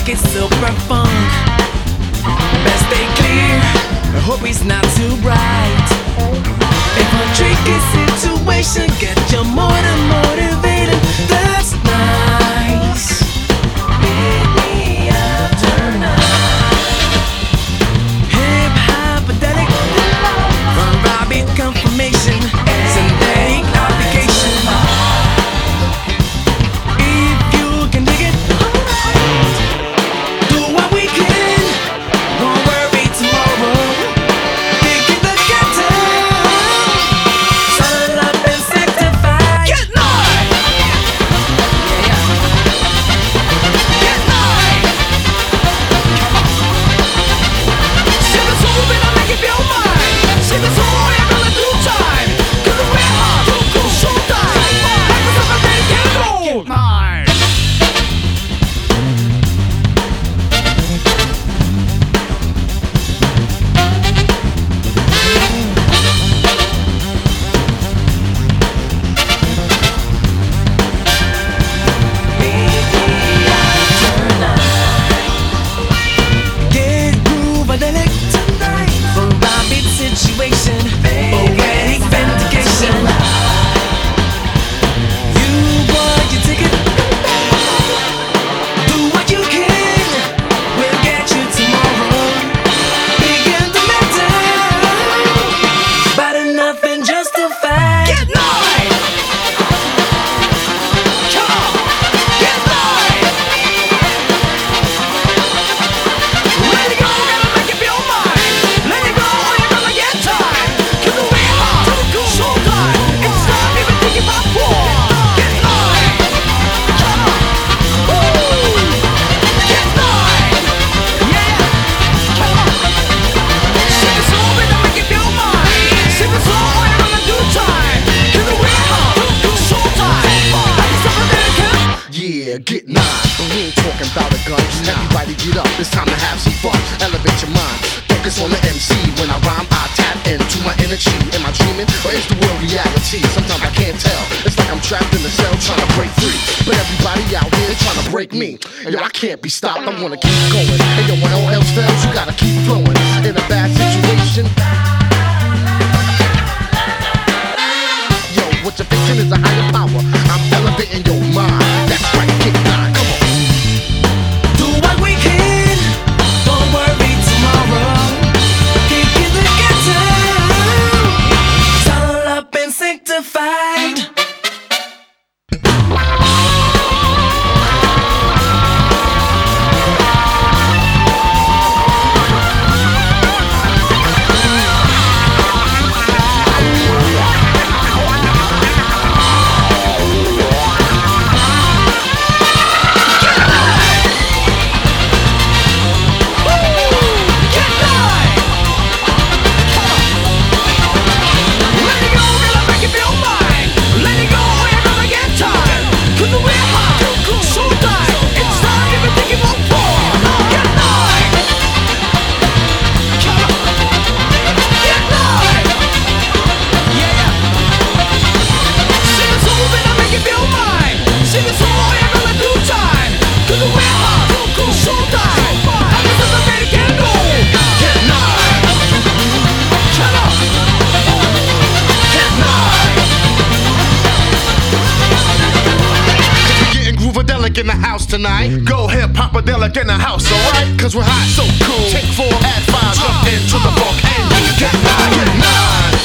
funky super funk. Best stay clear. I hope he's not too bright. Yeah, get nine. But we ain't talking about a gun. Everybody get up, it's time to have some fun. Elevate your mind. Focus on the MC. When I rhyme, I tap into my energy. Am I dreaming or is the world reality? Sometimes I can't tell. It's like I'm trapped in a cell trying to break free. But everybody out here trying to break me. Yo, I can't be stopped. I'm gonna keep going. And yo, when all else fails, you gotta keep flowing. In a bad situation. Yo, what you're facing is a higher Delic in the house tonight. Go ahead, Papa Delic in the house, alright? Cause we're hot, so cool. Take four, add five, jump into the funk and you get nine. nine.